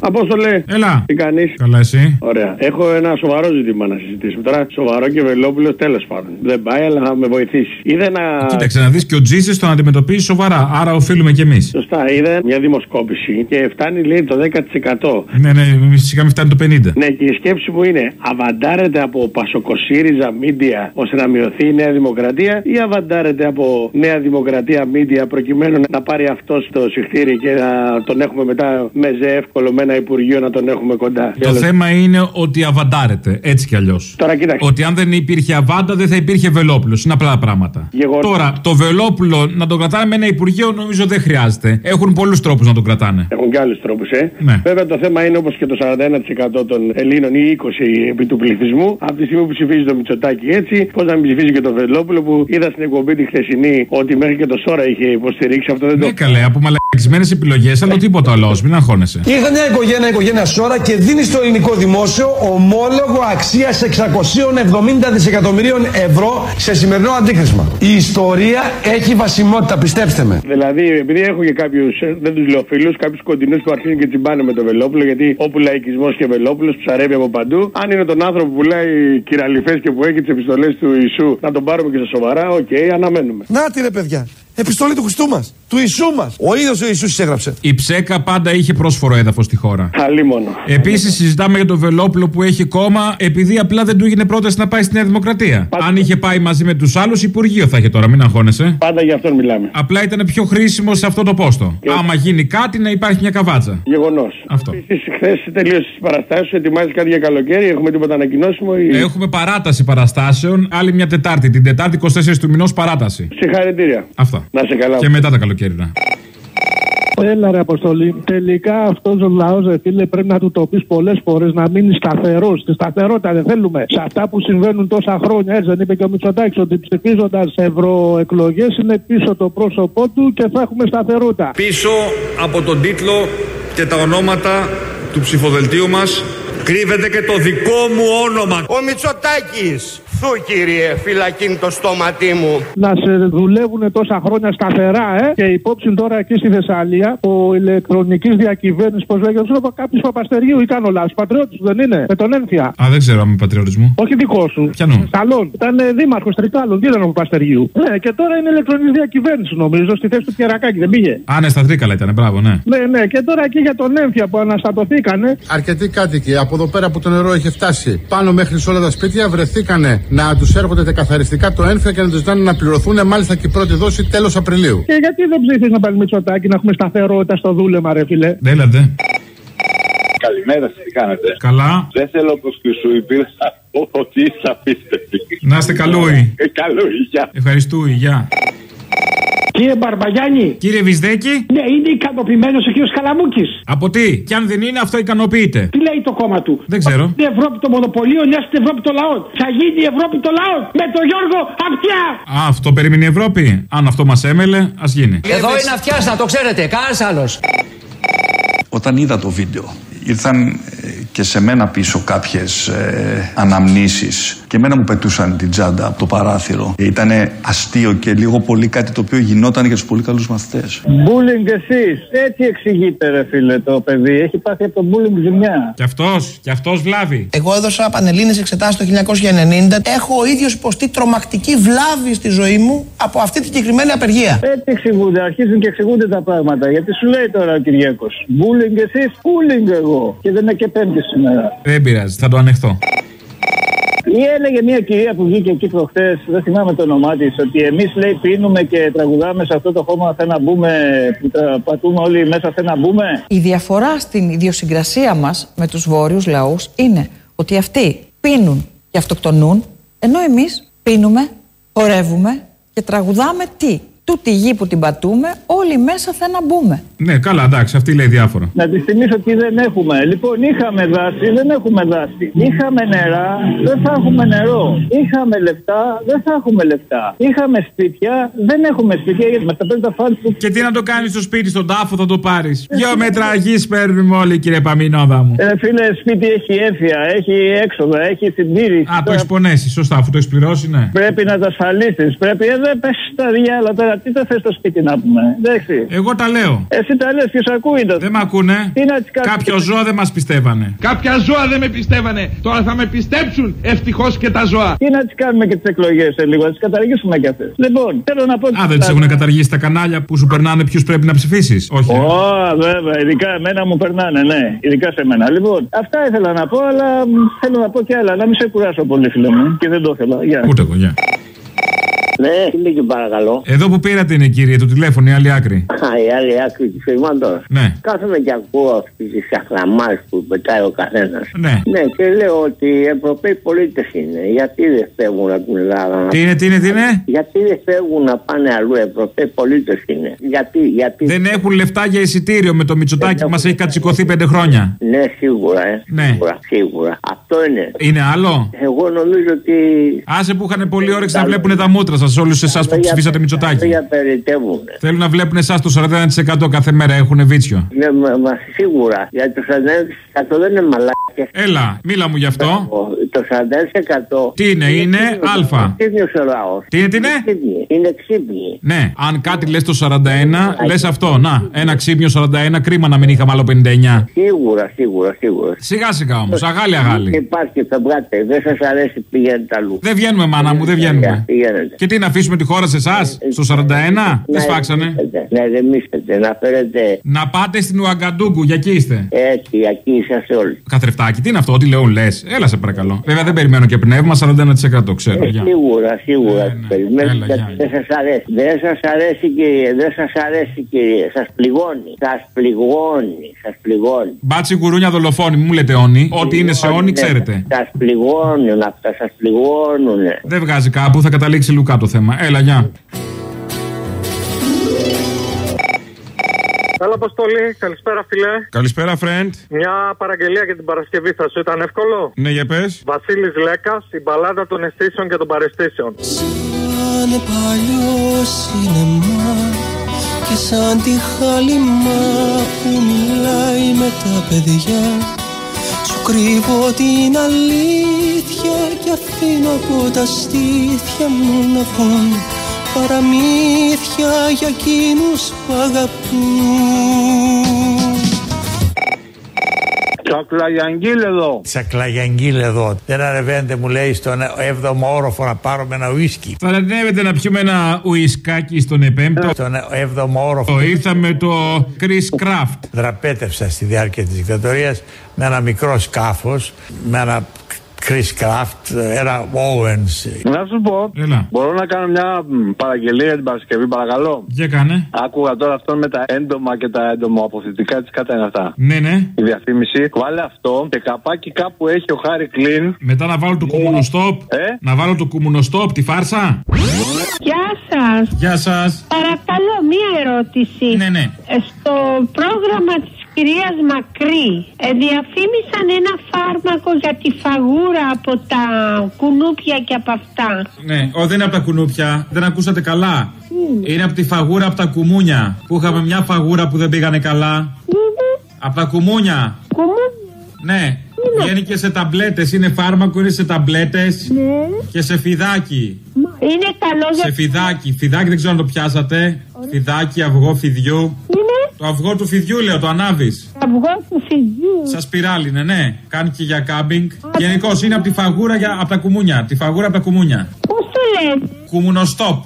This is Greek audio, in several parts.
Απόστολε. Έλα. Τι κάνεις; Καλά, εσύ. Ωραία. Έχω ένα σοβαρό ζήτημα να συζητήσουμε. Τώρα σοβαρό και βελόπουλος τέλος πάντων. Δεν πάει, αλλά θα με βοηθήσει. Είδα ένα. Κοίταξε να δεις και ο Τζίση τον αντιμετωπίζει σοβαρά. Άρα οφείλουμε κι εμείς. Σωστά, είδα μια δημοσκόπηση και φτάνει λέει το 10%. Ναι, ναι, σιγά μην φτάνει το 50. Ναι, και η σκέψη μου είναι, αβαντάρεται από Πασοκοσύριζα Μίντια ώστε να μειωθεί η Νέα Δημοκρατία ή αβαντάρεται από Νέα Δημοκρατία Μίντια προκειμένου να πάρει αυτό το συχτήρι και να τον έχουμε μετά με ζε εύκολο με ένα Υπουργείο να τον έχουμε κοντά. Το θέμα είναι ότι αβαντάρεται, έτσι κι αλλιώς. Τώρα κοίταξε. Ότι αν δεν υπήρχε αβάντα δεν θα υπήρχε Βελόπουλος. Είναι απλά πράγματα. Γεγονός. Τώρα, το Βελόπουλο να τον κρατάνε με ένα Υπουργείο νομίζω δεν χρειάζεται. Έχουν πολλούς τρόπους να τον κρατάνε. Έχουν και άλλους τρόπους, ε. Ναι. Βέβαια το θέμα είναι όπως και το 41% των Ελλήνων ή 20% επί του πληθυσμού. Από τη στιγμή που ψηφίζει το Μητσοτάκι έτσι, πώς να μην ψηφίζει και το Βελόπουλο που είδα στην εκπομπή τη χθεσινή ότι μέχρι και το Σόρα είχε υποστηρίξει αυτό δεν το. Ναι, καλέ, από μαλακισμένες επιλογές, αλλά τίποτα άλλο. Μην αγχώνεσαι. Ήρθε μια οικογένεια, οικογένεια Σόρα και δίνει στο ελληνικό δημόσιο ομόλογο αξίας 670 δισεκατομμυρίων ευρώ σε σημερινό αντίκρισμα. Η ιστορία έχει βασιμότητα, πιστέψτε με. Δηλαδή, επειδή έχω και κάποιους, δεν τους λέω φίλους, κάποιους κοντινούς που αρχίζουν και τσιμπάνε με το Βελόπουλο, γιατί όπου λαϊκισμό και Βελόπουλος ψαρεύει από παντού. Αν είναι τον άνθρωπο που πουλάει κηραλοιφές και που έχει τις επιστολές του Ιησού, να τον πάρουμε και στα σοβαρά, οκ, αναμένουμε. Να τη ρε παιδιά. Επιστολή του Χριστού μας. Του Ιησού μας. Ο ίδιος ο Ιησούς έγραψε. Η ψέκα πάντα είχε πρόσφορο έδαφος στη χώρα. Καλή μόνο. Επίσης, συζητάμε για τον Βελόπουλο που έχει κόμμα, επειδή απλά δεν του έγινε πρόταση να πάει στη Νέα Δημοκρατία. Πάντα. Αν είχε πάει μαζί με τους άλλους, Υπουργείο θα είχε τώρα, μην αγχώνεσαι. Πάντα για αυτόν μιλάμε. Απλά ήταν πιο χρήσιμο σε αυτό το πόστο. Άμα γίνει κάτι, να υπάρχει μια καβάτσα. Γεγονός. Αυτό. Επίσης, χθες τελείωσε τι παραστάσει, ετοιμάζει κάτι για καλοκαίρι, έχουμε τίποτα ανακοινώσιμο. Ή... Έχουμε παράταση παραστάσεων, άλλη μια Τετάρτη. Την Τετάρτη 24 του μηνός παράταση. Συγχαρητήρια. Αυτά. Να σε καλά. Και μετά τα καλοκαίρινα. Έλα ρε Αποστολή. Τελικά αυτός ο λαός, ρε φίλε, πρέπει να του το πεις πολλές φορές να μείνει σταθερός. Τη σταθερότητα δεν θέλουμε. Σε αυτά που συμβαίνουν τόσα χρόνια, έτσι δεν είπε και ο Μητσοτάκης, ότι ψηφίζοντας ευρωεκλογές είναι πίσω το πρόσωπό του και θα έχουμε σταθερότητα. Πίσω από τον τίτλο και τα ονόματα του ψηφοδελτίου μας κρύβεται και το δικό μου όνομα. Ο Μητσοτάκης. Θου κύριε, φυλακίν το στόματί μου. Να σε δουλεύουν τόσα χρόνια σταθερά, ε. Και υπόψη τώρα εκεί στη Θεσσαλία, ο ηλεκτρονικής διακυβέρνησης, πώς λέγεται, ο κάποιο Παπαστερίου ή κάνω λάθο. Πατριώτης δεν είναι, με τον ένθια. Α, δεν ξέρω αν είμαι πατριωτισμό. Όχι δικό σου. Ποιανού; Καλόν. Ήταν ε, δήμαρχος Τρικάλων, δεν ήταν ο Παπαστεριού. Ναι, και τώρα είναι ηλεκτρονικής διακυβέρνησης νομίζω, στη θέση του Πιερακάκη, δεν πήγε. Α, ναι, στα Τρίκαλα ήταν, μπράβο, ναι. Ναι, ναι, και τώρα εκεί για τον έμφυα που αναστατωθήκανε. Αρκετοί κάτοικοι από εδώ πέρα που το νερό είχε φτάσει πάνω μέχρι σε όλα τα σπίτια βρεθήκανε να τους έρχονται καθαριστικά το ένφια και να τους ζητάνε να πληρωθούν μάλιστα και η πρώτη δόση τέλος Απριλίου. Και γιατί δεν ψήφισε να πάρει Μητσοτάκη να έχουμε σταθερότητα στο δούλεμα, ρε φιλέ. Έλατε. Καλημέρα σας, τι κάνετε; Καλά. Δεν θέλω προς Χρυσού, πήρα να πω ότι είσαι απίστευτη. Να είστε καλούι. Ε, Καλό, γεια. Ευχαριστώ, γεια. Κύριε Μπαρμπαγιάννη. Κύριε Βυσδέκη. Ναι, είναι ικανοποιημένος ο κύριος Καλαμούκης. Από τι, και αν δεν είναι, αυτό ικανοποιείται. Τι λέει το κόμμα του; Δεν ξέρω. Η Ευρώπη το μονοπωλίο, νέα στην Ευρώπη το λαό. Θα γίνει η Ευρώπη το λαό με τον Γιώργο Αυτιά. Α, αυτό περιμένει η Ευρώπη. Αν αυτό μας έμελε, ας γίνει. Εδώ είναι αυτιάς, να το ξέρετε, κανένας άλλος. Όταν είδα το βίντεο, ήρθαν ε, και σε μένα πίσω κάποιες ε, αναμνήσεις και εμένα μου πετούσαν την τσάντα από το παράθυρο. Ήταν αστείο και λίγο πολύ κάτι το οποίο γινόταν για τους πολύ καλούς μαθητές. Μπούλινγκ εσείς. Έτσι εξηγείται, ρε φίλε, το παιδί. Έχει πάθει από τον μπούλινγκ ζημιά. Κι αυτός, κι αυτός βλάβει. Εγώ έδωσα πανελλήνες εξετάσεις το 1990. Έχω ο ίδιος υποστεί τρομακτική βλάβη στη ζωή μου από αυτή τη συγκεκριμένη απεργία. Έτσι εξηγούνται, αρχίζουν και εξηγούνται τα πράγματα. Γιατί σου λέει τώρα ο Κυριάκος. Μπούλινγκ εσείς, μπούλινγκ εγώ. Και δεν είναι και πέμπτης σήμερα. Δεν πειράζει, θα το ανεχθώ. Ή έλεγε μια κυρία που βγήκε εκεί προχθές, δεν θυμάμαι το όνομά της, ότι εμείς λέει πίνουμε και τραγουδάμε σε αυτό το χώμα. Θε να μπούμε, που τα πατούμε όλοι μέσα, θε να μπούμε. Η διαφορά στην ιδιοσυγκρασία μας με τους βόρειους λαούς είναι ότι αυτοί πίνουν και αυτοκτονούν, ενώ εμείς πίνουμε, χορεύουμε και τραγουδάμε τι; Τούτη γη που την πατούμε, όλοι μέσα θα να μπούμε. Ναι, καλά, εντάξει, αυτή λέει διάφορα. Να τη θυμίσω ότι δεν έχουμε. Λοιπόν, είχαμε δάση, δεν έχουμε δάση. Είχαμε νερά, δεν θα έχουμε νερό. Είχαμε λεφτά, δεν θα έχουμε λεφτά. Είχαμε σπίτια, δεν έχουμε σπίτια γιατί με τα πέντε φαντ που. Και τι να το κάνεις στο σπίτι, στον τάφο θα το πάρεις. Δυο μέτρα γης παίρνουμε όλοι, κύριε Παμινόδα μου. Ε, φίλε, σπίτι έχει έφια, έχει έξοδα, έχει συντήρηση. Α, το έχεις πονέσει, σωστά, αφού το έχεις πληρώσει, ναι. Πρέπει να τα ασφαλίσεις. Πρέπει, ε, δεν πες τα διάλα τώρα τι το θες στο σπίτι να πούμε. Εντάξει. Εγώ τα λέω. Εσύ τα λες, ποιο ακούει το. Δεν με ακούνε. Τι να τις κάνουμε. Κάποιο ζώα δεν μας πιστεύανε. Κάποια ζώα δεν με πιστεύανε. Τώρα θα με πιστέψουν ευτυχώς και τα ζώα. Τι να τις κάνουμε και τις εκλογές σε λίγο, να τις καταργήσουμε κι αυτές. Λοιπόν, θέλω να πω. Α, δεν τις έχουν καταργήσει τα κανάλια που σου περνάνε ποιους πρέπει να ψηφίσεις; Όχι. ε. Ω, βέβαια, ειδικά εμένα μου περνάνε, ναι. Ειδικά σε μένα. Λοιπόν, αυτά ήθελα να πω, αλλά μ, θέλω να πω κι άλλα. Να μην σε κουράσω πολύ, φίλε μου. Και δεν το ήθελα. Γεια. Ούτε εγώ, γεια. Ναι, τι λέγει παρακαλώ. Εδώ που πήρατε είναι κύριε, το τηλέφωνο, η άλλη άκρη. Α, η άλλη άκρη του φυγμάτων. Ναι. Κάθομαι και ακούω αυτή τις αχλαμάρες που πετάει ο καθένας. Ναι. Ναι, και λέω ότι οι Ευρωπαίοι πολίτες είναι. Γιατί δεν φεύγουν από την Ελλάδα. Τι είναι, τι είναι, τι είναι; Γιατί δεν φεύγουν να πάνε αλλού. Οι Ευρωπαίοι πολίτες είναι. Γιατί, γιατί. Δεν έχουν λεφτά για εισιτήριο με το Μητσοτάκι που μας έχει κατσικωθεί πέντε χρόνια. Ναι, σίγουρα, ε. Ναι. Σίγουρα, σίγουρα. Αυτό είναι. Είναι άλλο; Εγώ νομίζω ότι. Άσε που είχαν πολύ όρεξη να βλέπουν τα μούτρα σας, όλους εσάς που ψηφίσατε Μητσοτάκι. Για περιτεύουν. Θέλουν να βλέπουν εσάς το 41% κάθε μέρα, έχουν βίτσιο. Ναι, μα, μα σίγουρα. Γιατί το 41% δεν είναι μαλάκια. Έλα, μίλα μου γι' αυτό. Το 40% Τι είναι, είναι Α. ξύπνιος ο λαός. Τι είναι, τι είναι; Είναι ξύπνοι. Ναι, αν κάτι λες το 41, λες αυτό. Να, ένα ξύπνιο 41, κρίμα να μην είχαμε άλλο 59. Σίγουρα, σίγουρα, σίγουρα. Σιγά σιγά όμως, αγάλι αγάλι. Υπάρχει, φευγάτε. Δεν σας αρέσει, πηγαίνετε αλλού. Δεν βγαίνουμε, μάνα μου, δεν βγαίνουμε. Πηγαίνετε. Και τι, να αφήσουμε τη χώρα σε εσάς, στο 41, δεν σφάξανε; Ναι, δεν μίσετε. Να φέρετε. Να πάτε στην Ουαγκαντούγκου, για εκεί είστε. Έτσι, εκεί είσαστε όλοι. Καθρεφτάκι, τι είναι αυτό, ό,τι λέω λες. Έλα σε παρακαλώ. Βέβαια δεν περιμένω και πνεύμα, 41% ξέρω. Ε, Γεια. σίγουρα, σίγουρα. Ναι, ναι. Περιμένετε Έλα, γιατί γεια, δεν σας αρέσει. Δεν σας αρέσει, κύριε. Δεν σας αρέσει, κύριε. Σας πληγώνει. Σας πληγώνει. Σας πληγώνει. Μπάτσι γουρούνια δολοφόνη, μου λέτε όνει. Ό,τι είναι σε όνει, ξέρετε. Σας πληγώνουν αυτά, σας πληγώνουν. Δεν βγάζει κάπου, θα καταλήξει λουκά το θέμα. Έλα, γεια. Έλα, Αποστολή, καλησπέρα, φιλέ. Καλησπέρα, friend. Μια παραγγελία για την Παρασκευή θα σου ήταν εύκολο; Ναι, για πες. Βασίλης Λέκας, η μπαλάδα των αισθήσεων και των παρεστήσεων. Σαν παλιό σινεμά και σαν τη χάλιμα που μιλάει με τα παιδιά Σου κρύβω την αλήθεια και αφήνω από τα στήθια μου να βγουν παραμύθια για εκείνους που αγαπούν Τσακλαγιαγγίλ εδώ. Τσακλαγιαγγίλ εδώ. Δεν ανεβαίνετε, μου λέει, στον 7ο όροφο να πάρουμε ένα ουίσκι. Θα ανέβετε να πιούμε ένα ουισκάκι στον επέμπτο; Στον 7ο όροφο. Ήρθαμε το Chris Craft. Δραπέτευσα στη διάρκεια της δικτατορίας με ένα μικρό σκάφος, με ένα Chris Craft, ένα Owens. Να σου πω, Έλα. μπορώ να κάνω μια μ, παραγγελία για την Παρασκευή, παρακαλώ. Για κάνε. Άκουγα τώρα αυτό με τα έντομα και τα έντομοαποθητικά της κατά είναι αυτά. Ναι, ναι. Η διαφήμιση. Βάλε αυτό και καπάκι κάπου έχει ο Χάρη Κλίν. Μετά να βάλω το κουμουνοστόπ. Ε; Να βάλω το κουμουνοστόπ, τη φάρσα. Γεια σας. Γεια σας. Παρακαλώ, μία ερώτηση. Ναι, ναι. Ε, Στο πρόγραμμα της κυρίας Μακρύ ε, διαφήμισαν ένα φάρμακο για τη φαγούρα από τα κουνούπια και από αυτά. Ναι, ο, δεν είναι από τα κουνούπια. Δεν ακούσατε καλά; Είναι από τη φαγούρα από τα κουμούνια. Που είχαμε μια φαγούρα που δεν πήγανε καλά. Από τα κουμούνια. Ναι. Βγαίνει και σε ταμπλέτες. Είναι φάρμακο, είναι σε ταμπλέτες. Και σε φιδάκι. Είναι καλό για Σε φιδάκι. Φιδάκι δεν ξέρω αν το πιάσατε. Φιδάκι, αυγό φιδιού. Είναι Το αυγό του φιδιού λέω, το ανάβεις. αυγό του φιδιού. Σας σπιράλι είναι, ναι. Κάνει και για κάμπινγκ. Γενικώς είναι από τη φαγούρα για, από τα κουμούνια. Τη φαγούρα από τα κουμούνια. Πώς το λες; Κουμουνοστόπ.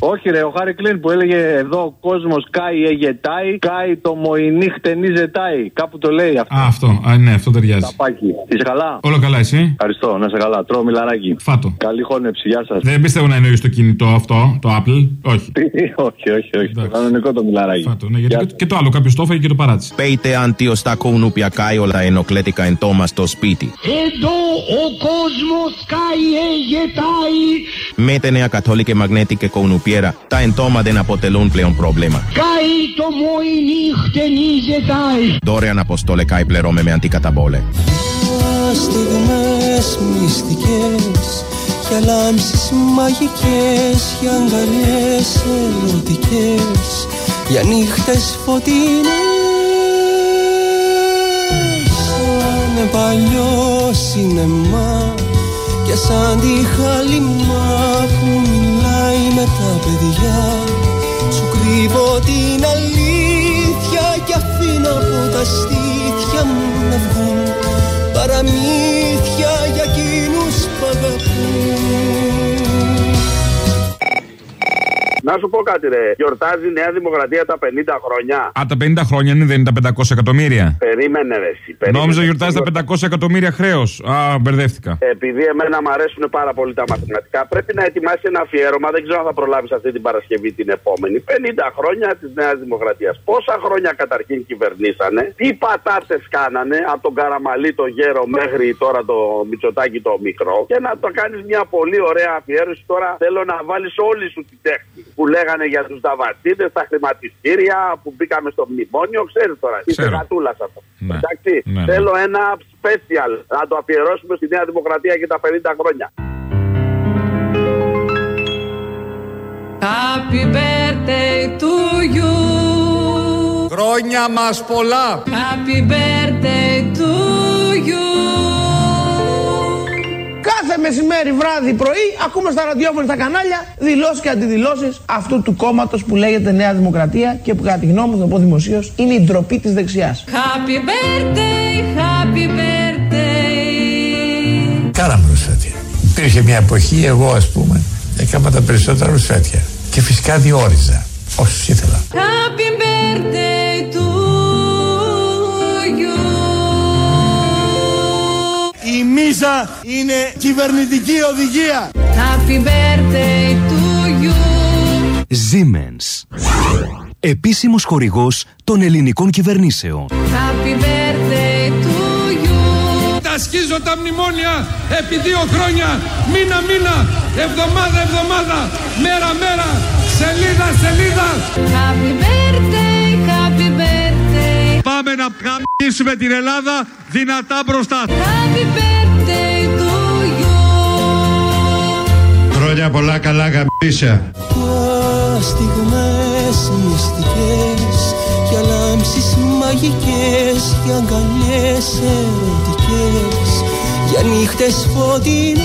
Όχι, ρε, ο Χάρη Κλίν που έλεγε εδώ ο κόσμος κάει εγετάει, κάει το μοϊνή χτενή ζετάει. Κάπου το λέει αυτό. Α, αυτό. Α, ναι, αυτό ταιριάζει. Καπάκι. Είσαι καλά; Όλο καλά, εσύ; Ευχαριστώ, να είσαι καλά. Τρώω μιλαράκι. Φάτο. Καλή χώνεψη, γεια σας. Δεν πιστεύω να εννοεί το κινητό αυτό, το Apple. Όχι. όχι, όχι, όχι. Το κανονικό το μιλαράκι. Φάτο, ναι, γιατί και, και το άλλο κάποιος το έφαγε και το παράτησε. Πέιτε αντίο στα κουνούπια κάει όλα ενοχλέτικα εν τόμα στο σπίτι. Εδώ ο κόσμος καεί, εγετάει, Με τη νέα καθόλικη μαγνέτικη κουνουπιέρα, τα εντόμα δεν αποτελούν πλέον πρόβλημα. καεί το μόη νύχτενίζετάει. Δωρεάν αποστόλε κάει πληρώμε με αντικαταβόλε. Στιγμές μυστικές για λάμψεις μαγικές για αγκαλιές ερωτικές για νύχτες φωτεινές σαν παλιό σινεμά και σαν τη χαλιμά που μιλάει με τα παιδιά. Σου κρύβω την αλήθεια Κι αφήνω από τα στήθια μου να βγουν. Παραμύθια για εκείνους που αγαπούν. Να σου πω κάτι, ρε. Γιορτάζει η Νέα Δημοκρατία τα 50 χρόνια. Α, τα 50 χρόνια είναι, δεν είναι τα 500 εκατομμύρια. Περίμενε, ρε. Εσύ, περίμενε. Νόμιζα γιορτάζει τα 500 εκατομμύρια χρέος. Α, μπερδεύτηκα. Επειδή εμένα μου αρέσουν πάρα πολύ τα μαθηματικά, πρέπει να ετοιμάσει ένα αφιέρωμα. Δεν ξέρω αν θα προλάβεις αυτή την Παρασκευή την επόμενη. 50 χρόνια της Νέας Δημοκρατίας. Πόσα χρόνια καταρχήν κυβερνήσανε, τι πατάτες κάνανε από τον Καραμαλή το γέρο μέχρι τώρα το Μητσοτάκι το μικρό. Και να το κάνεις μια πολύ ωραία αφιέρωση τώρα. Θέλω να βάλεις όλη σου τη τέχνη που λέγανε για τους δαβατζίδες, τα χρηματιστήρια που μπήκαμε στο μνημόνιο. Ξέρεις τώρα, είσαι γατούλας αυτό. Ναι. Εντάξει, Ναι, ναι. θέλω ένα special να το αφιερώσουμε στη Νέα Δημοκρατία για τα 50 χρόνια. Happy birthday to you. Χρόνια μας πολλά. Happy birthday to you. Κάθε μεσημέρι, βράδυ, πρωί, ακούμε στα ραδιόφωνα στα κανάλια δηλώσεις και αντιδηλώσεις αυτού του κόμματος που λέγεται Νέα Δημοκρατία και που κατά τη γνώμη μου, θα το πω δημοσίως, είναι η ντροπή της δεξιάς. Happy birthday, happy birthday. Κάναμε ρουσφέτια. Υπήρχε μια εποχή, εγώ ας πούμε, έκανα τα περισσότερα ρουσφέτια. Και φυσικά διόριζα όσους ήθελα. Happy birthday μίζα είναι κυβερνητική οδηγία. Happy birthday to you. Siemens. Επίσημος χορηγός των ελληνικών κυβερνήσεων. Happy birthday to you. Τα σκίζω τα μνημόνια επί δύο χρόνια, μήνα μήνα, εβδομάδα εβδομάδα, μέρα μέρα, σελίδα σελίδα. Happy birthday, happy birthday. Πάμε να γαμίσουμε την Ελλάδα δυνατά μπροστά. Happy birthday Χρόνια πολλά καλά γαμίσια. Για στιγμές μυστικές Για λάμψεις μαγικές Για αγκαλιές ερωτικές Για νύχτες φωτεινές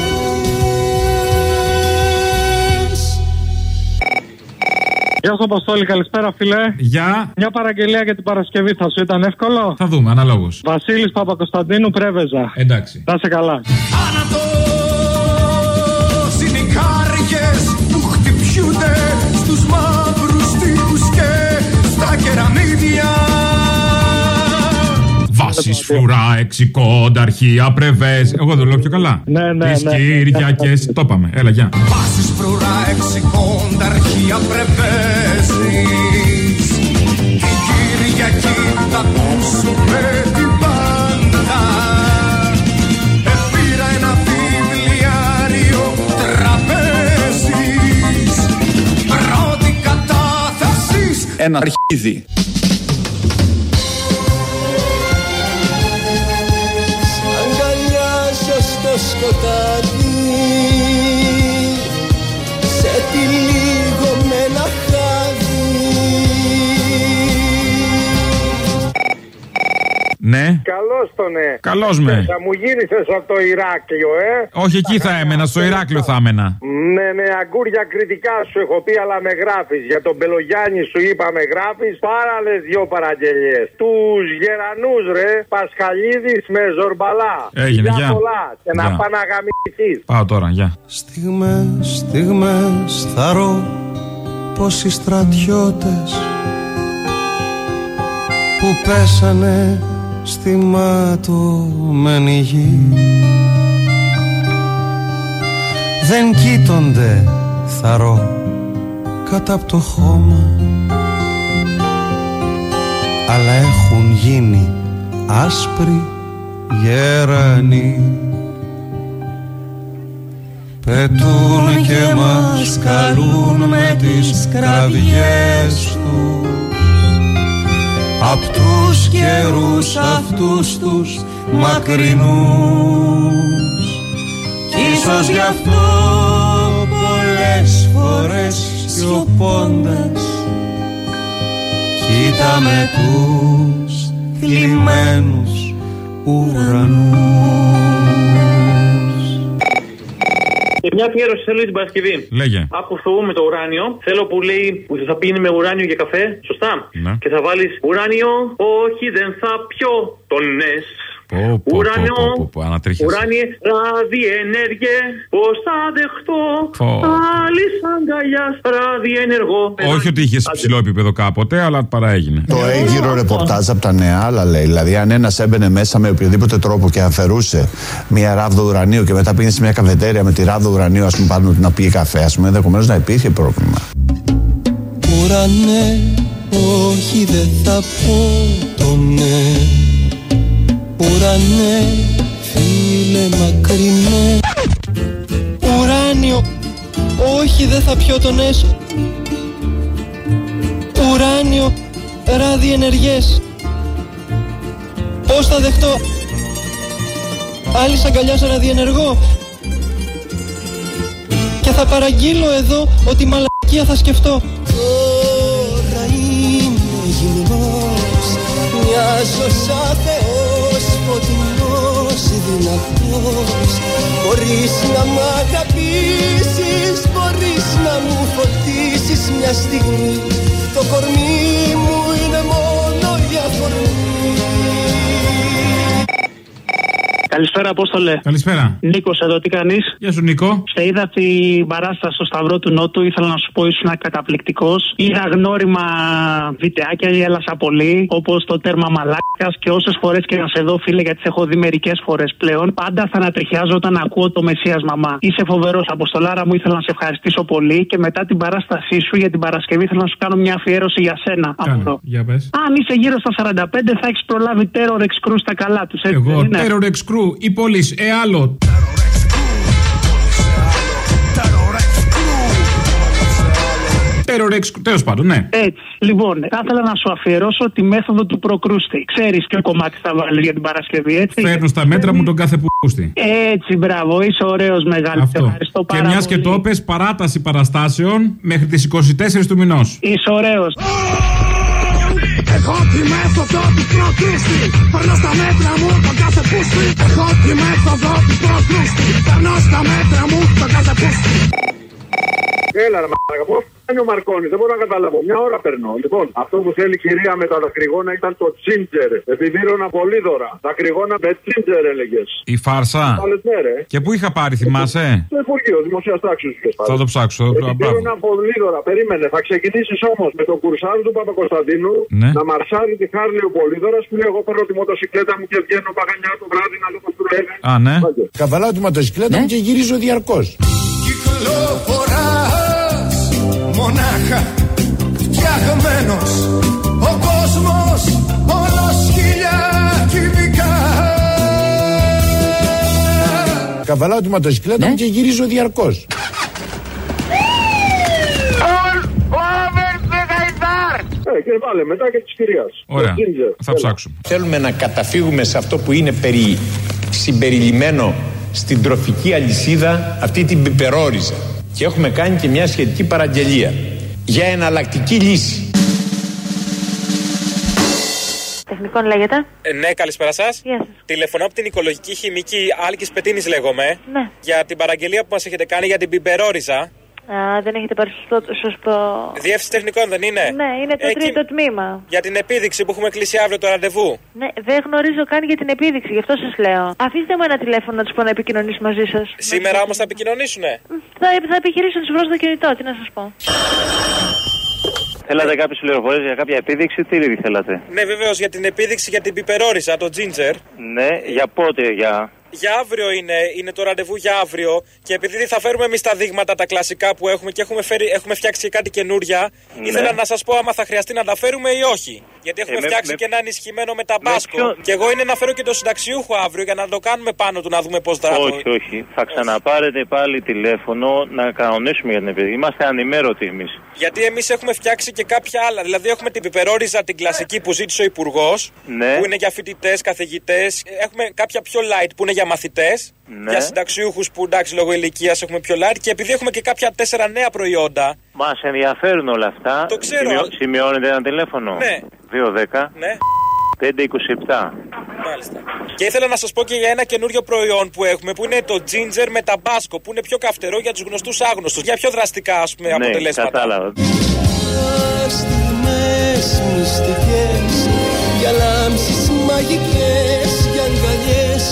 Γεια σου, Αποστόλη, καλησπέρα, φιλέ. Γεια. Μια παραγγελία για την Παρασκευή θα σου ήταν εύκολο. Θα δούμε, αναλόγως. Βασίλης Παπακοσταντίνου, Πρέβεζα. Εντάξει. Να σε καλά. είναι μαύρους τείχους και στα κεραμίδια Βάσει φρουρά, εξικόνταρχία, πρεβές. Εγώ δεν το λέω πιο καλά. Ναι, ναι, Τις ναι. Κυριακές. Το είπαμε. Έλα, γεια. Βάσεις φρουρά εξικόντα αρχεία πρεβέσεις Ένα αρχίδι. Ναι. Καλώς τον ναι. Καλώς με. Θα μου γύρισες από το Ηράκλειο, ε. Όχι εκεί θα έμενα, στο Ηράκλειο θα έμενα. Ναι, ναι, αγκούρια κριτικά σου έχω πει, αλλά με γράφεις. Για τον Μπελογιάννη σου είπα με γράφεις. Πάρα λες δυο παραγγελίες. Τους γερανούς, ρε, Πασχαλίδης με ζορμπαλά. Έγινε, Γεια γεια. πολλά. Και να Γεια. πάνε να γαμηθείς. Πάω τώρα, γεια. Στιγμές, στιγμές θαρώ πως οι στρατιώτες που πέσανε στη ματωμένη γη. Δεν κοίτονται θαρώ κατά από το χώμα. Αλλά έχουν γίνει άσπροι γερανοί. Πετούν και μας καλούν με τις κραυγές τους Απ' τους καιρούς αυτούς τους μακρινούς. Κι ίσως γι' αυτό πολλές φορές σιωπώντας Κοίταμε τους θλιμμένους ουρανούς Μια αφιέρωση θέλω την Παρασκευή. Λέγε. Αποφθογούμε το ουράνιο. Θέλω που λέει που θα πίνει με ουράνιο για καφέ. Σωστά. Ναι. Και θα βάλεις ουράνιο. Όχι, δεν θα πιω τον νες. Πω, πω, πω, Ουράνιο. πω, πω, πω, ανατρίχιασε. Ουράνιε ραδιενέργειε. Πώ θα δεχτώ. Πω. Άλλη αγκαλιά ραδιενεργό. Όχι ότι είχες ψηλό επίπεδο κάποτε, αλλά παρά έγινε. Το έγκυρο ρεπορτάζ από τα νέα άλλα λέει. Δηλαδή, αν ένας έμπαινε μέσα με οποιοδήποτε τρόπο και αφαιρούσε μια ράβδο ουρανίου και μετά πήγε σε μια καφετέρια με τη ράβδο ουρανίου, ας πούμε, πάνω να πει καφέ, ας πούμε, ενδεχομένως να υπήρχε πρόβλημα. Ουρανέ, όχι δεν θα πω το ναι Ουρανέ, φίλε μακρινέ. Ουράνιο, όχι δεν θα πιω τον έσω. Ουράνιο, ραδιενεργές Πώς θα δεχτώ; Άλλη αγκαλιά σε ραδιενεργό. Και θα παραγγείλω εδώ ότι μαλακία θα σκεφτώ. Τώρα είμαι γυμνός Μοιάζω σαν θεός Φωτεινός δυνατός. Μπορείς να μ' αγαπήσεις Μπορείς να μου φωτίσεις μια στιγμή. Το κορμί μου είναι μόνο η αφορμή Καλησπέρα, Απόστολε. Καλησπέρα. Νίκος, εδώ τι κάνεις; Γεια σου, Νίκο. Σε είδα την παράσταση στο Σταυρό του Νότου. Ήθελα να σου πω, ήσουν καταπληκτικός. Είδα γνώριμα βιντεάκια, γέλασα πολύ. Όπως το τέρμα μαλάκας. Και όσες φορές και να σε δω, φίλε, γιατί σε έχω δει μερικές φορές πλέον. Πάντα θα ανατριχιάζω όταν ακούω το Μεσία Μαμά. Είσαι φοβερός, Αποστολάρα μου. Ήθελα να σε ευχαριστήσω πολύ. Και μετά την παράστασή σου για την Παρασκευή, ήθελα να σου κάνω μια αφιέρωση για σένα. Αυτό. Για πες. Αν είσαι γύρω στα 45, θα έχεις προλάβει Terror Ex Crew στα καλά τους. Εγώ, Terror Ex Crew, η πόλης, ε, άλλο. Terror Ex Crew, τέλος πάντων, ναι. Έτσι. Λοιπόν, θα ήθελα να σου αφιερώσω τη μέθοδο του προκρούστη. Ξέρεις ποιο κομμάτι θα βάλει για την Παρασκευή, έτσι; Φέρνω στα μέτρα μου τον κάθε πούστη. Έτσι, μπράβο, είσαι ωραίος μεγάλο. Σε ευχαριστώ Και πάρα μιας και πολύ. το πες, παράταση παραστάσεων μέχρι τις 24 του μηνός. Είσαι ωραίος. Έχω τη μέθοδο του προκρούστη Περνώ στα μέτρα μου τον κάθε πούστη Έχω τη μέθοδο του προκρούστη. Περνώ στα μέτρα μου τον κάθε πούστη Έλα, ρε μαλάκα, πού είναι ο Μαρκόνης, δεν μπορώ να καταλάβω. Μια ώρα περνώ. Λοιπόν, αυτό που θέλει η κυρία με τα δακρυγόνα ήταν το τσίντζερ. Επειδή δίρωνα πολύ δώρα. Δακρυγόνα με τσίντζερ έλεγες. Η φάρσα; Άλλε μέρε. Και πού είχα πάρει, θυμάσαι; Στο Υπουργείο Δημοσίας Τάξης του Θα το ψάξω. θα το- Μπράβο. Δίρωνα πολύ δώρα. Περίμενε. Θα ξεκινήσεις όμως με τον κουρσάρι του Παπακοσταντίνου Ναι. να μαρσάρει τη Χάρλι ο Πολύδωρα που λέει: Εγώ παίρνω τη μοτοσυκλέτα μου και βγαίνω παγανιά το βράδυ να λέω πώς του λένε. Α, ναι. Καβαλάω τη μοτοσυκλέτα μου και γυρίζω διαρκώς. Κυκλοφοράς μονάχα φτιαγμένος Ο κόσμος όλος χίλια κυβικά Καβαλάω τη μοτοσυκλέτα μου και γυρίζω διαρκώς. Ε, και βάλε μετά και της κυρίας. Ωραία. Θα ψάξουμε. Θέλουμε να καταφύγουμε σε αυτό που είναι περί συμπεριλημμένο στην τροφική αλυσίδα αυτή την πιπερόριζα. Και έχουμε κάνει και μια σχετική παραγγελία για εναλλακτική λύση. Τεχνικών λέγεται. Ε, ναι, καλησπέρα σας. Γεια σας. Τηλεφωνώ από την οικολογική χημική Άλκης Πετίνης, λέγομαι. Ναι. Για την παραγγελία που μας έχετε κάνει για την πιπερόριζα. Α, δεν έχετε πάρει σωστό. σωστό... Διεύθυνση τεχνικών δεν είναι; Ναι, είναι το Εκεί- τρίτο τμήμα. Για την επίδειξη που έχουμε κλείσει αύριο το ραντεβού; Ναι, δεν γνωρίζω καν για την επίδειξη, γι' αυτό σας λέω. Αφήστε μου ένα τηλέφωνο να τους πω να επικοινωνήσω μαζί σας. Σήμερα όμως θα επικοινωνήσουνε; Θα, θα επιχειρήσω να τους βρω στο κινητό, τι να σας πω. Θέλατε κάποιες πληροφορίες για κάποια επίδειξη, τι ήδη θέλατε; Ναι, βεβαίως για την επίδειξη για την πιπερόριζα, το ginger. Ναι, για πότε, για. Για αύριο είναι, είναι το ραντεβού για αύριο. Και επειδή θα φέρουμε εμείς τα δείγματα τα κλασικά που έχουμε και έχουμε, φέρει, έχουμε φτιάξει και κάτι καινούρια, Ναι. ήθελα να σας πω άμα θα χρειαστεί να τα φέρουμε ή όχι. Γιατί έχουμε Ε, με- φτιάξει με- και ένα ενισχυμένο με ταμπάσκο. ποιο- Και εγώ είναι να φέρω και το συνταξιούχο αύριο για να το κάνουμε πάνω του να δούμε πώς δράτω. Όχι, όχι. Θα ξαναπάρετε πάλι τηλέφωνο να κανονίσουμε για την επίδειξη. Είμαστε ανημέρωτοι εμείς. Γιατί εμείς έχουμε φτιάξει και κάποια άλλα. Δηλαδή έχουμε την πιπερόριζα την κλασική που ζήτησε ο Υπουργός. Ναι. Που είναι για φοιτητές, καθηγητές. Έχουμε κάποια πιο light που είναι για μαθητές. Ναι. Για συνταξιούχους που εντάξει λόγω ηλικίας έχουμε πιο light. Και επειδή έχουμε και κάποια τέσσερα νέα προϊόντα. Μας ενδιαφέρουν όλα αυτά. Το ξέρω. Σημειώ- σημειώνετε ένα τηλέφωνο. Ναι. 210 Ναι. 527. Μάλιστα. Και ήθελα να σας πω και για ένα καινούριο προϊόν που έχουμε που είναι το ginger με ταμπάσκο που είναι πιο καυτερό για τους γνωστούς άγνωστους. Για πιο δραστικά ας πούμε, Ναι, αποτελέσματα. κατάλαβα. Στιγμές μυστικές Για λάμψεις μαγικές Για αγκαλιές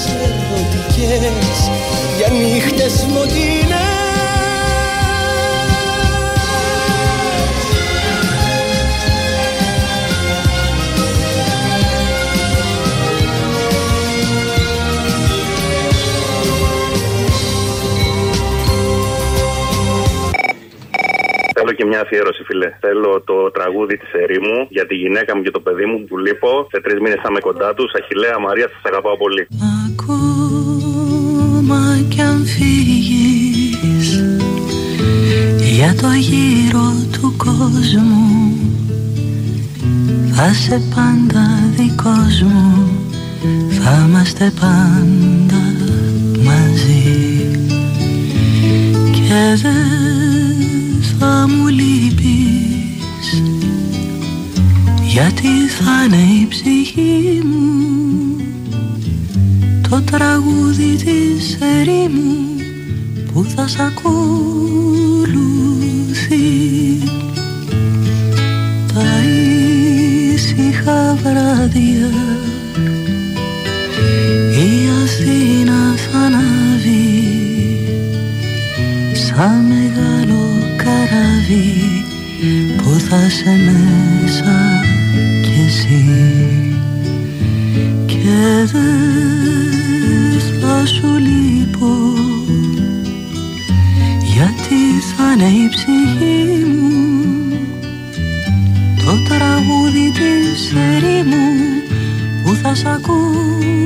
ερωτικές Για νύχτες μοντινές Θέλω και μια αφιέρωση, φίλε. Θέλω το τραγούδι της ερήμου για τη γυναίκα μου και το παιδί μου που λείπω. Σε τρεις μήνες θα είμαι κοντά τους. Αχηλέα Μαρία, σας αγαπάω πολύ. Ακόμα κι αν φύγεις. Για το γύρο του κόσμου Θα σε πάντα δικός μου. Θα είμαστε πάντα μαζί. Και δεν θα μου λείπεις Γιατί θα είναι η ψυχή μου το τραγούδι της ερήμου που θα σ' ακολουθεί. Τα ήσυχα βράδια η Αθήνα θα ανάβει σαν μεγάλο καράβι που θα σε μέσα κι εσύ. Και δεν θα σου λείπω. Γιατί θα είναι η ψυχή μου; Το τραγούδι της ερήμου που θα σ' ακούω